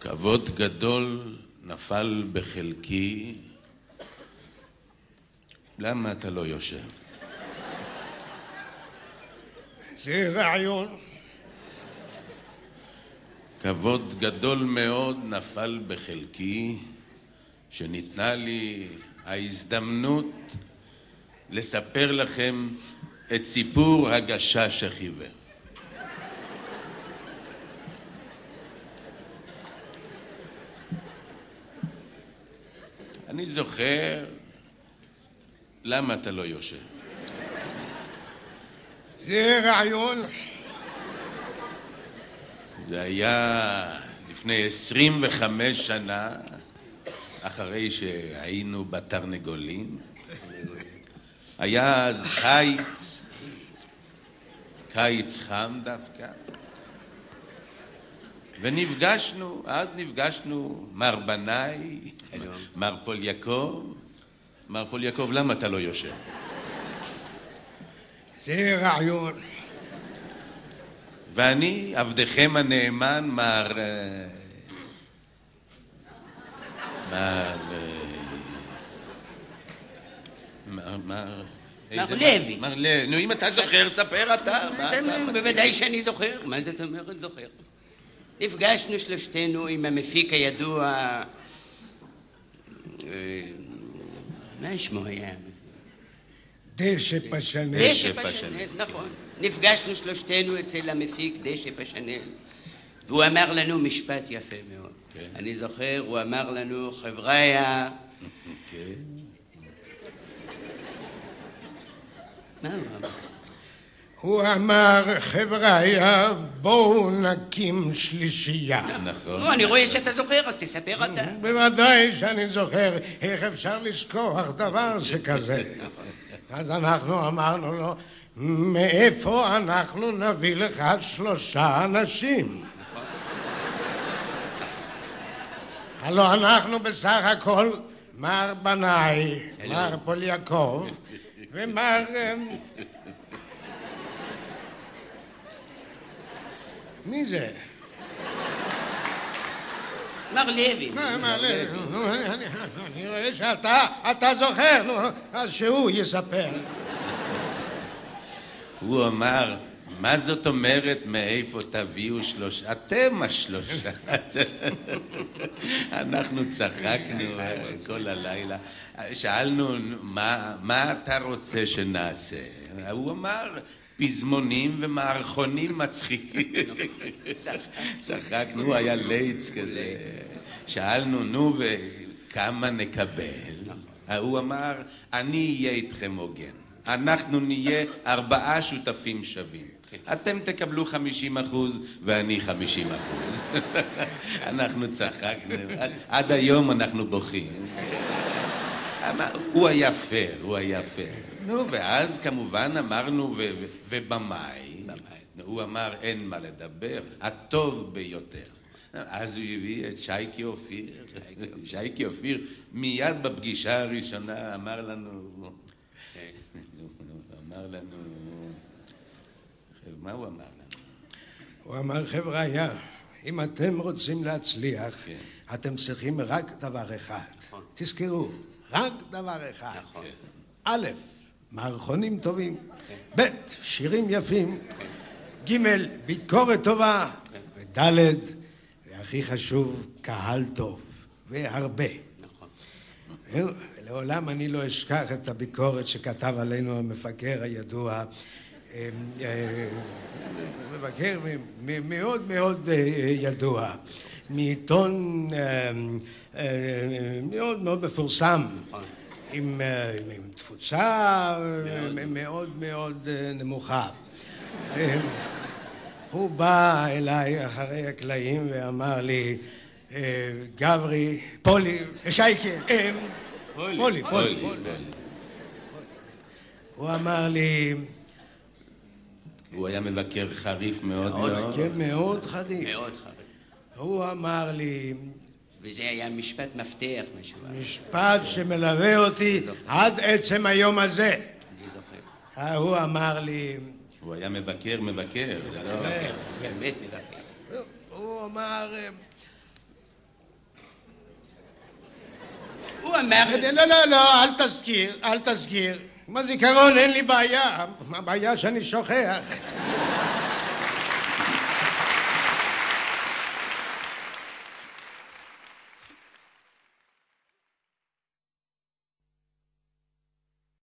כבוד גדול נפל בחלקי. למה אתה לא יושב? זה רעיון. כבוד גדול מאוד נפל בחלקי, שניתנה לי ההזדמנות לספר לכם את סיפור הגשש החיוור. אני זוכר... למה אתה לא יושב? זה רעיון. זה היה לפני 25 שנה, אחרי שהיינו בתרנגולים. היה אז קיץ, קיץ חם דווקא. ונפגשנו, אז נפגשנו, מר בנאי, מר פול יעקב. מר פול יעקב, למה אתה לא יושב? זה רעיון. ואני, עבדכם הנאמן, מר... אה, מר... אה, מר... מר... איזה- לוי. מר לוי. נו, אם אתה זוכר, ספר אתה. בוודאי שאני זוכר, מה זאת אומרת זוכר? נפגשנו שלושתנו עם המפיק הידוע... אה, מה שמו היה? דשא פשנל. דשא פשנל, נכון. נפגשנו שלושתנו אצל המפיק דשא פשנל, והוא אמר לנו משפט יפה מאוד. כן. אני זוכר, הוא אמר לנו, חבריה... כן. מה הוא אמר? הוא אמר, חבריה, בואו נקים שלישייה. נכון. לא, אני רואה שאתה זוכר, אז תספר אתה. בוודאי שאני זוכר איך אפשר לשכוח דבר שכזה. אז אנחנו אמרנו לו, מאיפה אנחנו נביא לך שלושה אנשים? הלא אנחנו בסך הכל מר בנאי, מר פול יעקב ומר... מי זה? מר לוי. מה, מה, נו, אני- רואה שאתה אתה זוכר, נו, אז שהוא יספר. הוא אמר, מה זאת אומרת מאיפה תביאו שלושה? אתם השלושה. אנחנו צחקנו כל הלילה. שאלנו, מה, מה אתה רוצה שנעשה? הוא אמר, פזמונים ומערכונים מצחיקים. צחקנו, היה לייץ כזה. שאלנו, נו, וכמה נקבל? הוא אמר, אני אהיה איתכם הוגן. אנחנו נהיה ארבעה שותפים שווים. אתם תקבלו 50 אחוז ואני 50 אחוז. אנחנו צחקנו, עד- היום אנחנו בוכים. הוא היה פייר, הוא היה פייר. נו, ואז כמובן אמרנו, ובמאי, הוא אמר, אין מה לדבר, הטוב ביותר. אז הוא הביא את שייקי אופיר, שייקי אופיר מיד בפגישה הראשונה אמר לנו, אמר לנו, מה הוא אמר לנו? הוא אמר, חבריה, אם אתם רוצים להצליח, כן. אתם צריכים רק דבר אחד. תזכרו, רק דבר אחד. נכון. א', מערכונים טובים, ב', שירים יפים, ג', ביקורת טובה, וד', והכי חשוב, קהל טוב, והרבה. נכון. לעולם אני לא אשכח את הביקורת שכתב עלינו המפקר הידוע, אה, אה, מבקר מאוד מאוד אה, ידוע, מעיתון אה, מאוד מאוד מפורסם, עם אה, עם תפוצה אה, מאוד מאוד אה, נמוכה. הוא בא אליי אחרי הקלעים ואמר לי, גברי, פולי, שייקה, פולי, פולי, פולי. הוא אמר לי, הוא היה מבקר חריף מאוד מאוד, מאוד. כן, מאוד חריף. מאוד חריף. הוא אמר לי וזה היה משפט מפתח, מה שהוא אמר. משפט שמלווה אותי עד עצם היום הזה. אני זוכר. אה, הוא אמר לי... הוא היה מבקר, מבקר, לא- כן, כן. באמת מבקר. הוא אמר... הוא אמר... אה, אה, לא, לא, לא, אל תזכיר, אל תזכיר. מה זיכרון, אין לי בעיה. מה הבעיה שאני שוכח?